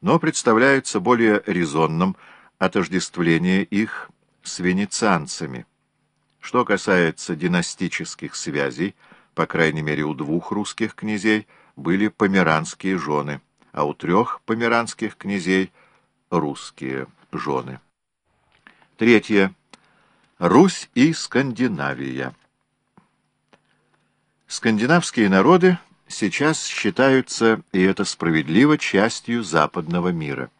но представляется более резонным отождествление их с венецианцами. Что касается династических связей, по крайней мере у двух русских князей были померанские жены, а у трех померанских князей — русские жены. Третье. Русь и Скандинавия. Скандинавские народы сейчас считаются, и это справедливо, частью западного мира.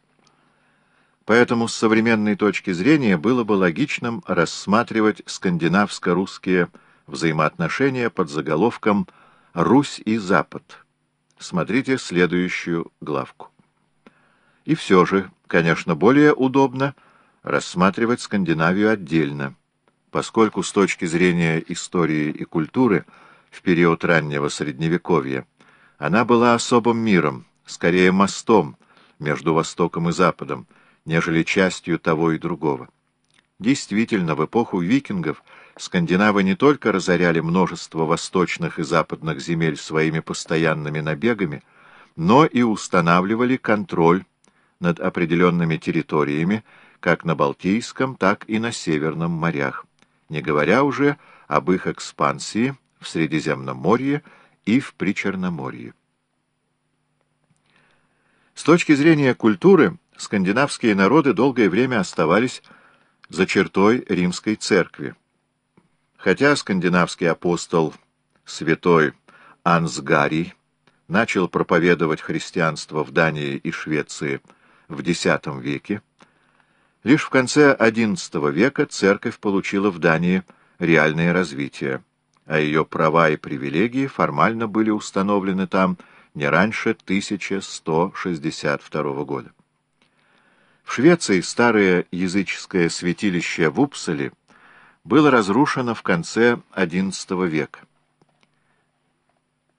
Поэтому с современной точки зрения было бы логичным рассматривать скандинавско-русские взаимоотношения под заголовком «Русь и Запад». Смотрите следующую главку. И все же, конечно, более удобно рассматривать Скандинавию отдельно, поскольку с точки зрения истории и культуры – в период раннего Средневековья, она была особым миром, скорее мостом между Востоком и Западом, нежели частью того и другого. Действительно, в эпоху викингов скандинавы не только разоряли множество восточных и западных земель своими постоянными набегами, но и устанавливали контроль над определенными территориями как на Балтийском, так и на Северном морях, не говоря уже об их экспансии в Средиземноморье и в Причерноморье. С точки зрения культуры, скандинавские народы долгое время оставались за чертой римской церкви. Хотя скандинавский апостол святой Ансгарий начал проповедовать христианство в Дании и Швеции в X веке, лишь в конце XI века церковь получила в Дании реальное развитие а ее права и привилегии формально были установлены там не раньше 1162 года. В Швеции старое языческое святилище в Упсале было разрушено в конце XI века.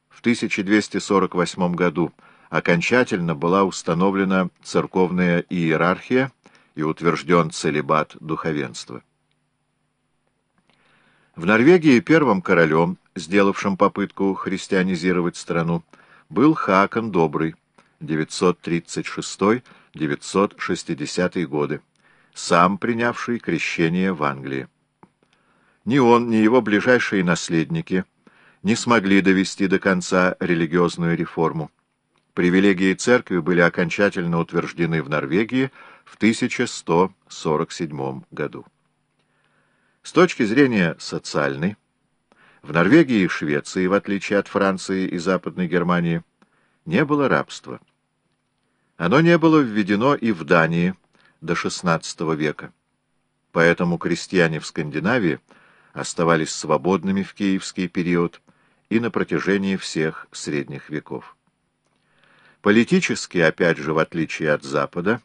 В 1248 году окончательно была установлена церковная иерархия и утвержден целебат духовенства. В Норвегии первым королем, сделавшим попытку христианизировать страну, был Хакон Добрый, 936-960 годы, сам принявший крещение в Англии. Ни он, ни его ближайшие наследники не смогли довести до конца религиозную реформу. Привилегии церкви были окончательно утверждены в Норвегии в 1147 году. С точки зрения социальной, в Норвегии и Швеции, в отличие от Франции и Западной Германии, не было рабства. Оно не было введено и в Дании до XVI века. Поэтому крестьяне в Скандинавии оставались свободными в киевский период и на протяжении всех средних веков. Политически, опять же, в отличие от Запада,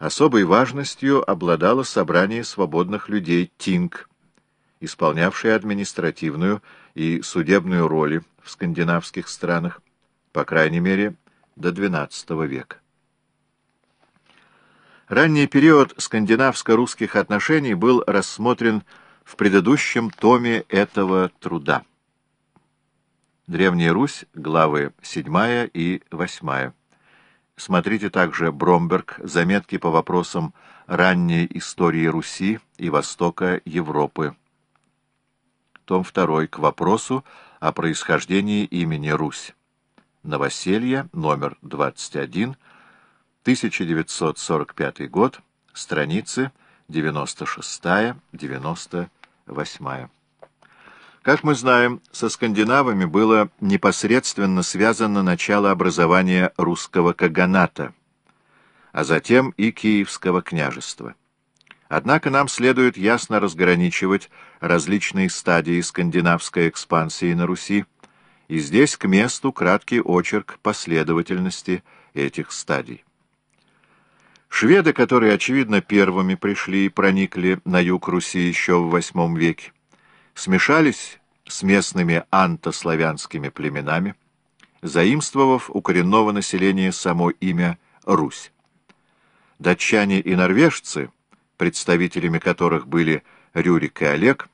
Особой важностью обладало собрание свободных людей Тинг, исполнявшее административную и судебную роли в скандинавских странах, по крайней мере, до XII века. Ранний период скандинавско-русских отношений был рассмотрен в предыдущем томе этого труда. Древняя Русь, главы 7 и 8. Смотрите также Бромберг, заметки по вопросам ранней истории Руси и Востока Европы. Том 2. К вопросу о происхождении имени Русь. Новоселье, номер 21, 1945 год, страницы 96-98. Как мы знаем, со скандинавами было непосредственно связано начало образования русского каганата, а затем и Киевского княжества. Однако нам следует ясно разграничивать различные стадии скандинавской экспансии на Руси, и здесь к месту краткий очерк последовательности этих стадий. Шведы, которые, очевидно, первыми пришли и проникли на юг Руси еще в VIII веке, смешались с местными антославянскими племенами, заимствовав у коренного населения само имя Русь. Датчане и норвежцы, представителями которых были Рюрик и Олег,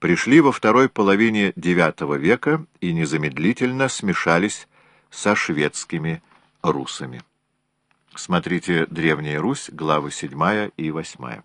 пришли во второй половине IX века и незамедлительно смешались со шведскими русами. Смотрите «Древняя Русь», главы 7 и 8.